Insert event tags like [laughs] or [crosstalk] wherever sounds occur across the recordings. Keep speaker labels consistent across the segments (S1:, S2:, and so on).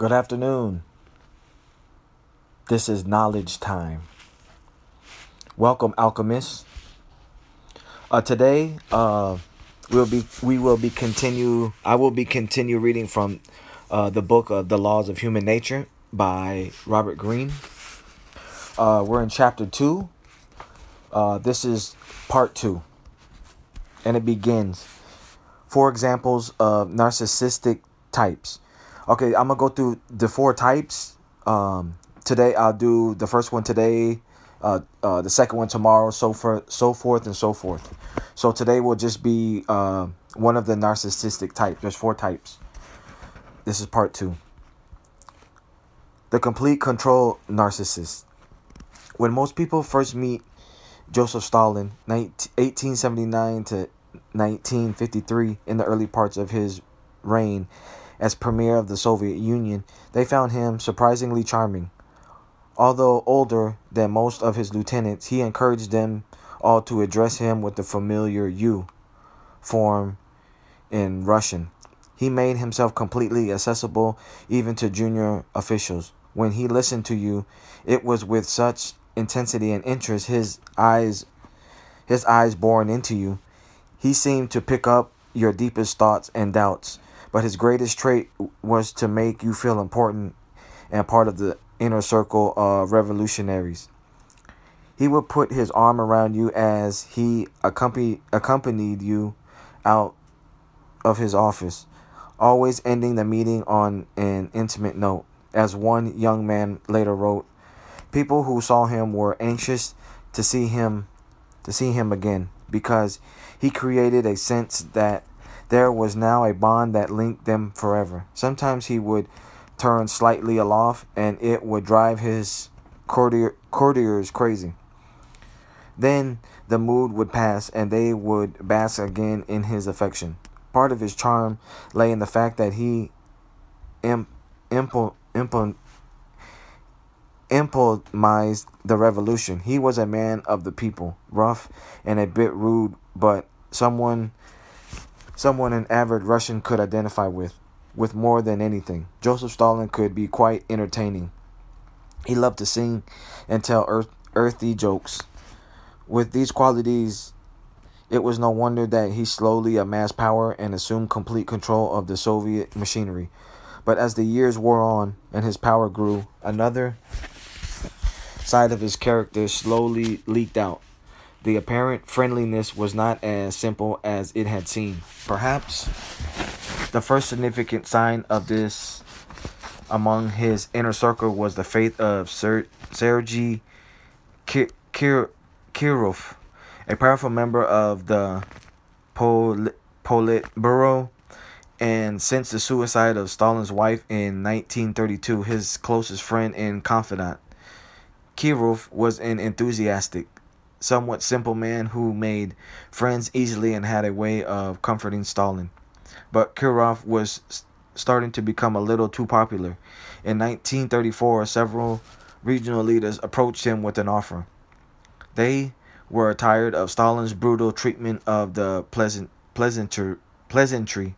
S1: Good afternoon. This is knowledge time. Welcome, alchemists. Uh, today, uh, we'll be we will be continue. I will be continue reading from uh, the book of the Laws of Human Nature by Robert Greene. Uh, we're in chapter two. Uh, this is part two, and it begins. Four examples of narcissistic types. Okay, I'm gonna go through the four types. Um, today I'll do the first one today, uh, uh, the second one tomorrow, so for so forth and so forth. So today will just be uh, one of the narcissistic types. There's four types. This is part two. The complete control narcissist. When most people first meet Joseph Stalin, 1879 to 1953, in the early parts of his reign, as premier of the Soviet Union, they found him surprisingly charming. Although older than most of his lieutenants, he encouraged them all to address him with the familiar you form in Russian. He made himself completely accessible even to junior officials. When he listened to you, it was with such intensity and interest his eyes his eyes boring into you. He seemed to pick up your deepest thoughts and doubts but his greatest trait was to make you feel important and part of the inner circle of revolutionaries. He would put his arm around you as he accompany, accompanied you out of his office, always ending the meeting on an intimate note. As one young man later wrote, people who saw him were anxious to see him to see him again because he created a sense that there was now a bond that linked them forever. Sometimes he would turn slightly aloft, and it would drive his courtier, courtiers crazy. Then the mood would pass, and they would bask again in his affection. Part of his charm lay in the fact that he imp, imp, imp, implemented the revolution. He was a man of the people, rough and a bit rude, but someone someone an average Russian could identify with, with more than anything. Joseph Stalin could be quite entertaining. He loved to sing and tell earth, earthy jokes. With these qualities, it was no wonder that he slowly amassed power and assumed complete control of the Soviet machinery. But as the years wore on and his power grew, another side of his character slowly leaked out. The apparent friendliness was not as simple as it had seemed. Perhaps the first significant sign of this among his inner circle was the faith of Ser- Sergei Kirov, a powerful member of the Pol- Politburo, and since the suicide of Stalin's wife in 1932, his closest friend and confidant. Kirov was an enthusiastic, somewhat simple man who made friends easily and had a way of comforting Stalin. But Kirov was starting to become a little too popular. In 1934, several regional leaders approached him with an offer. They were tired of Stalin's brutal treatment of the pleasant, pleasantry, pleasantry.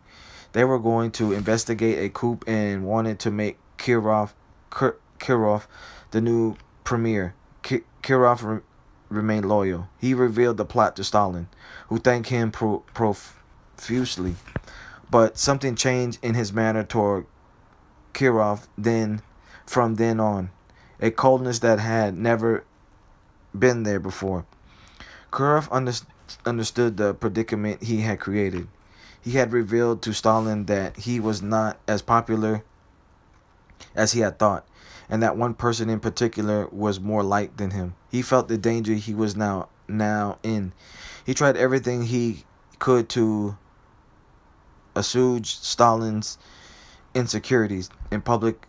S1: They were going to investigate a coup and wanted to make Kirov, Kirov the new premier. Kirov remained loyal. He revealed the plot to Stalin, who thanked him pro profusely. But something changed in his manner toward Kirov then from then on, a coldness that had never been there before. Kirov under understood the predicament he had created. He had revealed to Stalin that he was not as popular as he had thought and that one person in particular was more liked than him. He felt the danger he was now now in. He tried everything he could to assuage Stalin's insecurities. In public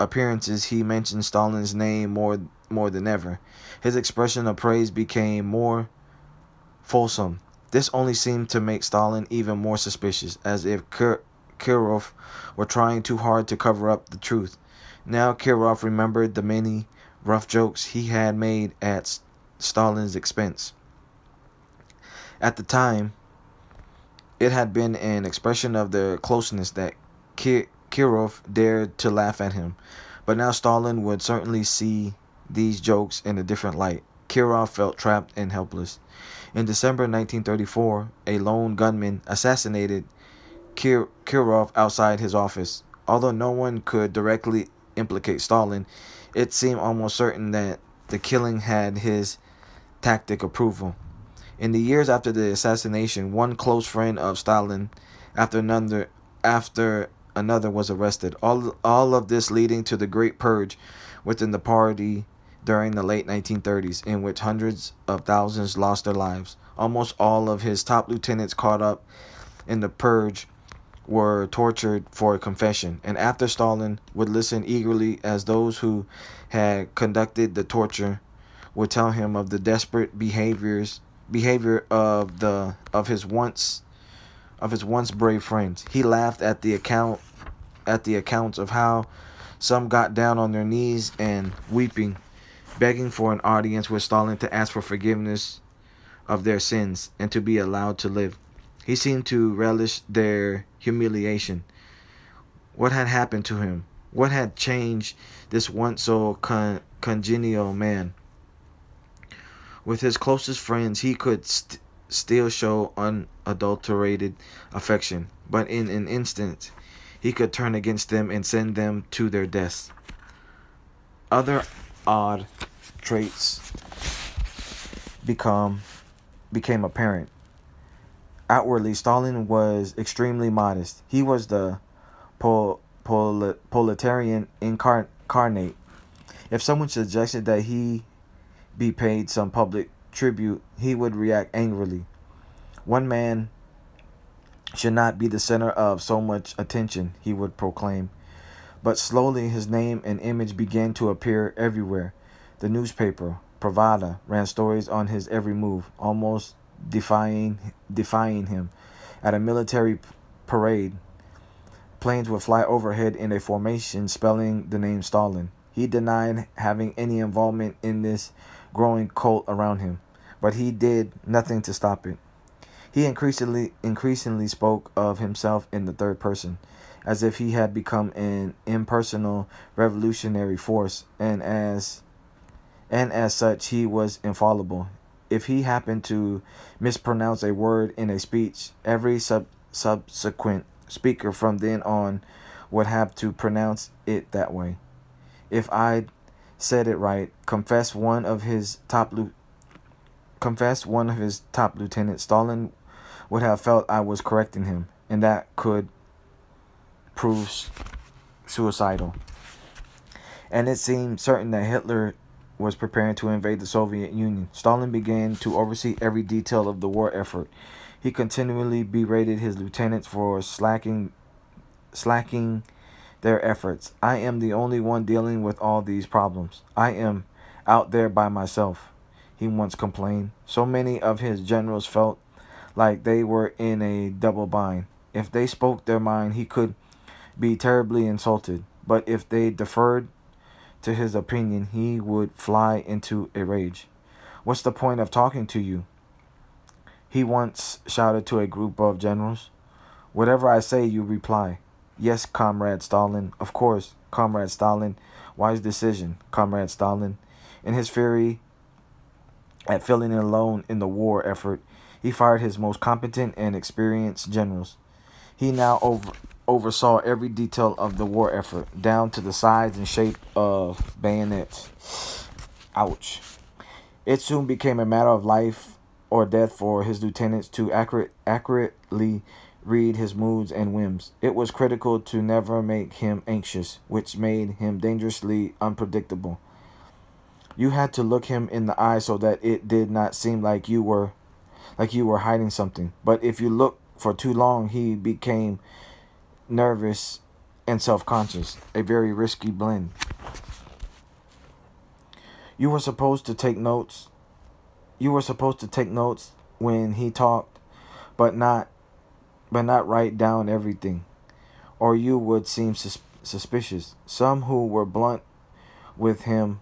S1: appearances, he mentioned Stalin's name more more than ever. His expression of praise became more fulsome. This only seemed to make Stalin even more suspicious, as if Kirov were trying too hard to cover up the truth. Now Kirov remembered the many rough jokes he had made at Stalin's expense. At the time, it had been an expression of the closeness that Kirov dared to laugh at him, but now Stalin would certainly see these jokes in a different light. Kirov felt trapped and helpless. In December 1934, a lone gunman assassinated Kir- Kirov outside his office. Although no one could directly implicate Stalin, it seemed almost certain that the killing had his tactic approval. In the years after the assassination, one close friend of Stalin, after another, after another was arrested. All, all of this leading to the Great Purge within the party during the late 1930s, in which hundreds of thousands lost their lives. Almost all of his top lieutenants caught up in the purge were tortured for confession, and after Stalin would listen eagerly as those who had conducted the torture would tell him of the desperate behaviors behavior of the of his once of his once brave friends. He laughed at the account at the accounts of how some got down on their knees and weeping, begging for an audience with Stalin to ask for forgiveness of their sins and to be allowed to live. He seemed to relish their humiliation. What had happened to him? What had changed this once so con- congenial man? With his closest friends, he could st- still show unadulterated affection, but in an instant, he could turn against them and send them to their deaths. Other odd traits become became apparent. Outwardly, Stalin was extremely modest. He was the pol- pol- proletarian incarnate. If someone suggested that he be paid some public tribute, he would react angrily. One man should not be the center of so much attention, he would proclaim. But slowly his name and image began to appear everywhere. The newspaper, Pravda, ran stories on his every move, almost defying defying him. At a military parade, planes would fly overhead in a formation spelling the name Stalin. He denied having any involvement in this growing cult around him, but he did nothing to stop it. He increasingly increasingly spoke of himself in the third person, as if he had become an impersonal revolutionary force, and as and as such he was infallible if he happened to mispronounce a word in a speech, every sub- subsequent speaker from then on would have to pronounce it that way. If I said it right, confess one of his top confess one of his top lieutenants, Stalin would have felt I was correcting him, and that could prove suicidal. And it seemed certain that Hitler was preparing to invade the Soviet Union. Stalin began to oversee every detail of the war effort. He continually berated his lieutenants for slacking slacking their efforts. I am the only one dealing with all these problems. I am out there by myself, he once complained. So many of his generals felt like they were in a double bind. If they spoke their mind, he could be terribly insulted. But if they deferred to his opinion, he would fly into a rage. What's the point of talking to you? He once shouted to a group of generals. Whatever I say, you reply. Yes, Comrade Stalin. Of course, Comrade Stalin. Wise decision, Comrade Stalin. In his fury at feeling alone in the war effort, he fired his most competent and experienced generals. He now over, oversaw every detail of the war effort, down to the size and shape of bayonets. Ouch. It soon became a matter of life or death for his lieutenants to accurate, accurately read his moods and whims. It was critical to never make him anxious, which made him dangerously unpredictable. You had to look him in the eye so that it did not seem like you were like you were hiding something. But if you looked for too long, he became nervous, and self conscious, a very risky blend. You were supposed to take notes. You were supposed to take notes when he talked, but not but not write down everything, or you would seem sus- suspicious. Some who were blunt with him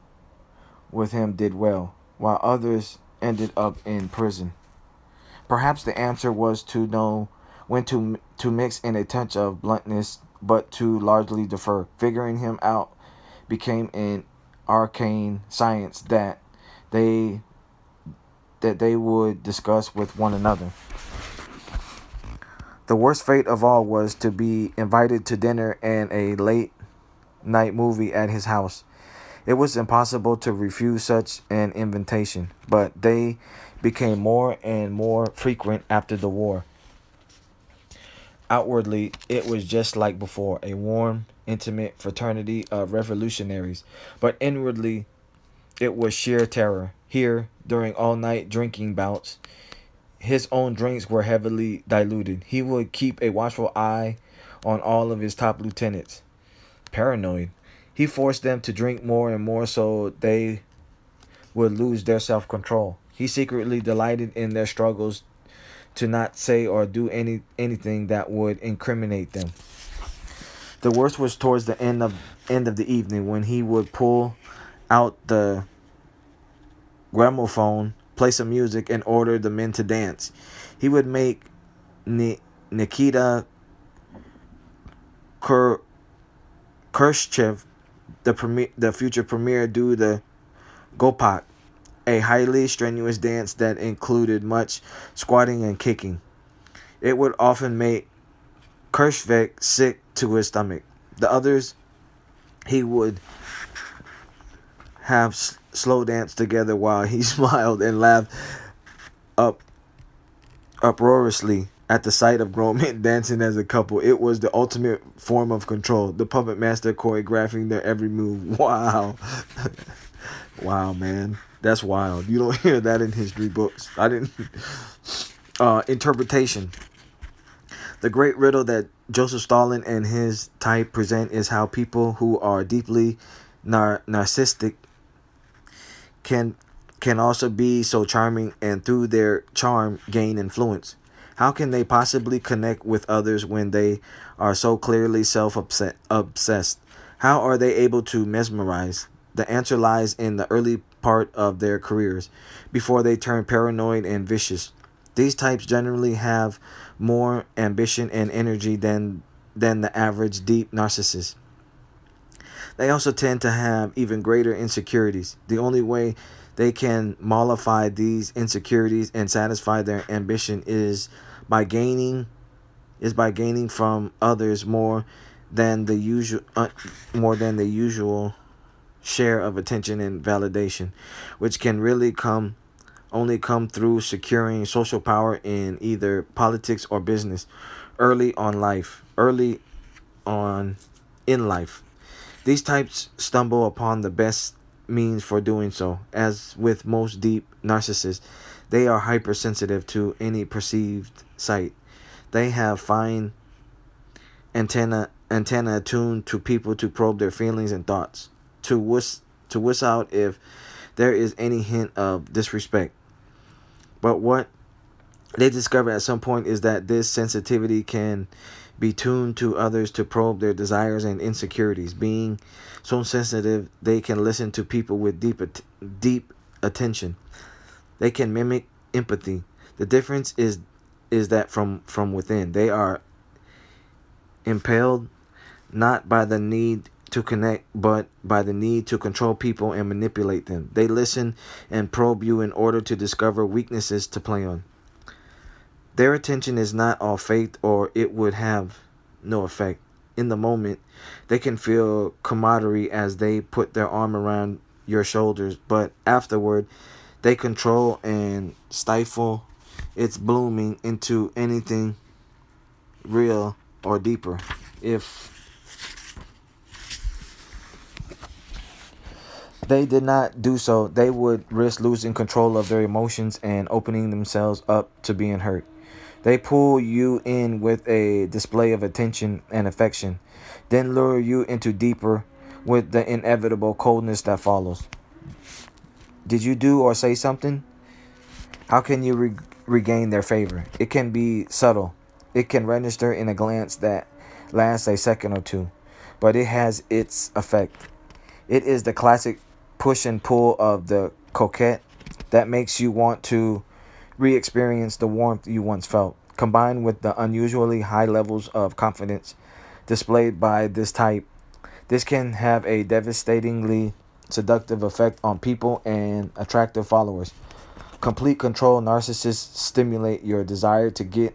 S1: with him did well, while others ended up in prison. Perhaps the answer was to know when to to mix in a touch of bluntness but to largely defer. Figuring him out became an arcane science that they that they would discuss with one another. The worst fate of all was to be invited to dinner and a late night movie at his house. It was impossible to refuse such an invitation, but they became more and more frequent after the war. Outwardly, it was just like before a warm, intimate fraternity of revolutionaries, but inwardly, it was sheer terror. Here, during all night drinking bouts, his own drinks were heavily diluted. He would keep a watchful eye on all of his top lieutenants. Paranoid, he forced them to drink more and more so they would lose their self control. He secretly delighted in their struggles to not say or do any anything that would incriminate them. The worst was towards the end of end of the evening when he would pull out the gramophone, play some music, and order the men to dance. He would make Ni- Nikita Kur- Khrushchev, the premier, the future premier, do the Gopak, a highly strenuous dance that included much squatting and kicking. It would often make Khrushchev sick to his stomach. The others, he would have slow dance together while he [laughs] smiled and laughed up uproariously at the sight of grown men [laughs] dancing as a couple. It was the ultimate form of control. The puppet master choreographing their every move. [laughs] Wow. wow, man. That's wild. You don't [laughs] hear that in history books. I didn't. [laughs] Uh, interpretation. The great riddle that Joseph Stalin and his type present is how people who are deeply nar- narcissistic can can also be so charming and through their charm gain influence. How can they possibly connect with others when they are so clearly self obsessed? How are they able to mesmerize? The answer lies in the early part of their careers, before they turn paranoid and vicious. These types generally have more ambition and energy than than the average deep narcissist. They also tend to have even greater insecurities. The only way they can mollify these insecurities and satisfy their ambition is by gaining is by gaining from others more than the usual uh, more than the usual share of attention and validation, which can really come only come through securing social power in either politics or business early on life, early on in life. These types stumble upon the best means for doing so. As with most deep narcissists, they are hypersensitive to any perceived sight. They have fine antenna antenna attuned to people to probe their feelings and thoughts, to whisk to whisk out if there is any hint of disrespect. But what they discover at some point is that this sensitivity can be tuned to others to probe their desires and insecurities. Being so sensitive, they can listen to people with deep, deep attention. They can mimic empathy. The difference is is that from from within, they are impelled not by the need to connect, but by the need to control people and manipulate them. They listen and probe you in order to discover weaknesses to play on. Their attention is not all faith, or it would have no effect. In the moment, they can feel camaraderie as they put their arm around your shoulders, but afterward, they control and stifle its blooming into anything real or deeper. If they did not do so, they would risk losing control of their emotions and opening themselves up to being hurt. They pull you in with a display of attention and affection, then lure you into deeper with the inevitable coldness that follows. Did you do or say something? How can you re- regain their favor? It can be subtle. It can register in a glance that lasts a second or two, but it has its effect. It is the classic push and pull of the coquette that makes you want to re experience the warmth you once felt, combined with the unusually high levels of confidence displayed by this type. This can have a devastatingly seductive effect on people and attractive followers. Complete control narcissists stimulate your desire to get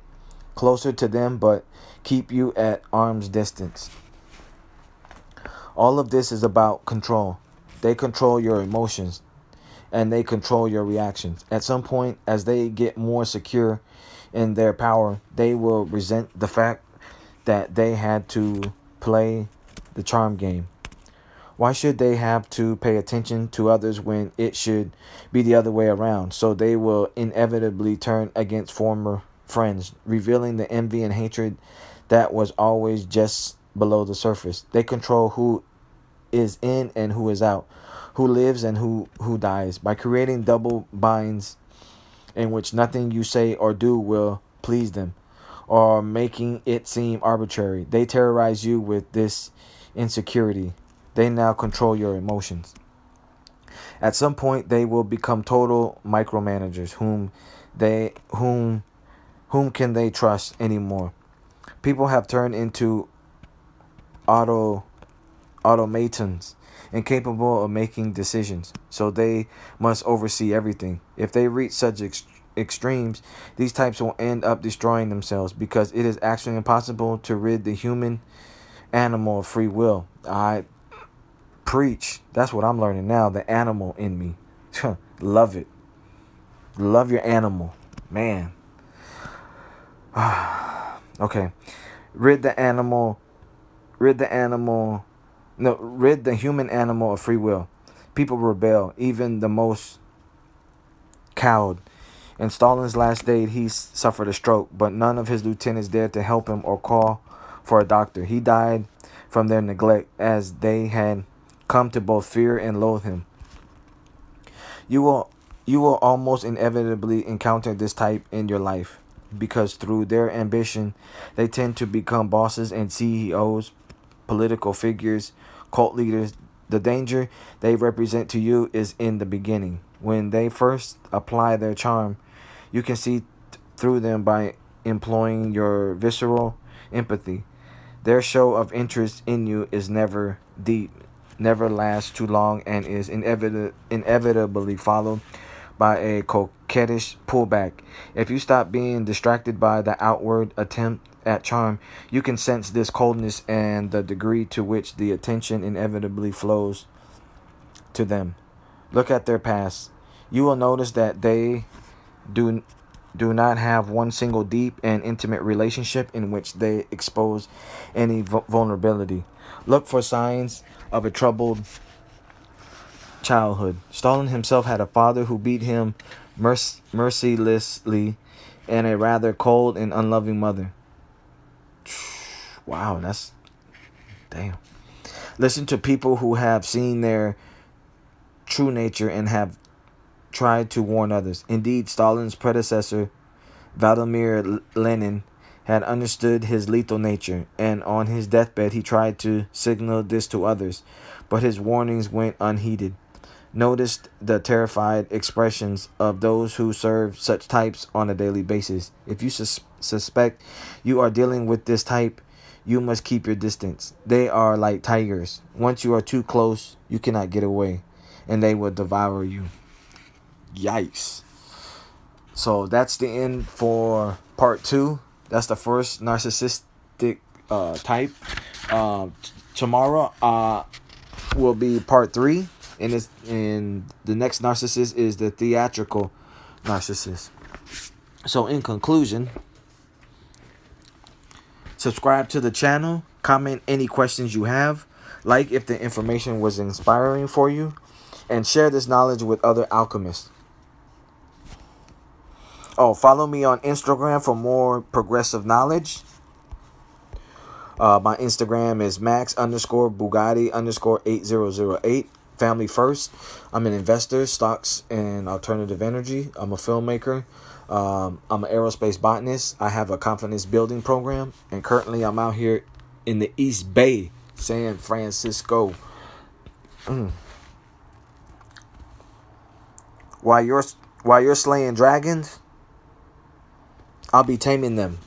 S1: closer to them but keep you at arm's distance. All of this is about control. They control your emotions and they control your reactions. At some point, as they get more secure in their power, they will resent the fact that they had to play the charm game. Why should they have to pay attention to others when it should be the other way around? So they will inevitably turn against former friends, revealing the envy and hatred that was always just below the surface. They control who is in and who is out, who lives and who, who dies, by creating double binds in which nothing you say or do will please them, or making it seem arbitrary. They terrorize you with this insecurity. They now control your emotions. At some point they will become total micromanagers whom they whom whom can they trust anymore? People have turned into auto automatons incapable of making decisions, so they must oversee everything. If they reach such ex extremes, these types will end up destroying themselves because it is actually impossible to rid the human animal of free will. I preach. That's what I'm learning now. The animal in me. Love it. Love your animal. Man. [sighs] okay. Rid the animal. Rid the animal. No, rid the human animal of free will. People rebel. Even the most cowed. In Stalin's last day, he suffered a stroke, but none of his lieutenants dared to help him or call for a doctor. He died from their neglect as they had come to both fear and loathe him. You will you will almost inevitably encounter this type in your life because through their ambition they tend to become bosses and CEOs, political figures, cult leaders. The danger they represent to you is in the beginning. When they first apply their charm, you can see through them by employing your visceral empathy. Their show of interest in you is never deep never lasts too long and is inevit- inevitably followed by a coquettish pullback. If you stop being distracted by the outward attempt at charm, you can sense this coldness and the degree to which the attention inevitably flows to them. Look at their past. You will notice that they do do not have one single deep and intimate relationship in which they expose any vulnerability. Look for signs of a troubled childhood. Stalin himself had a father who beat him merc- mercilessly and a rather cold and unloving mother. Wow, that's damn. Listen to people who have seen their true nature and have tried to warn others. Indeed, Stalin's predecessor, Vladimir Lenin, had understood his lethal nature, and on his deathbed he tried to signal this to others, but his warnings went unheeded. Noticed the terrified expressions of those who serve such types on a daily basis. If you sus suspect you are dealing with this type, you must keep your distance. They are like tigers. Once you are too close, you cannot get away, and they will devour you. Yikes. So that's the end for part two. That's the first narcissistic uh, type. Uh, tomorrow uh, will be part three, and it's and the next narcissist is the theatrical narcissist. So, in conclusion, subscribe to the channel, comment any questions you have, like if the information was inspiring for you, and share this knowledge with other alchemists. Oh, follow me on Instagram for more progressive knowledge. Uh, my Instagram is max underscore Bugatti underscore 8008. Family first. I'm an investor, stocks and alternative energy. I'm a filmmaker. Um, I'm an aerospace botanist. I have a confidence building program. And currently I'm out here in the East Bay, San Francisco. Mm. While you're while you're slaying dragons, I'll be taming them.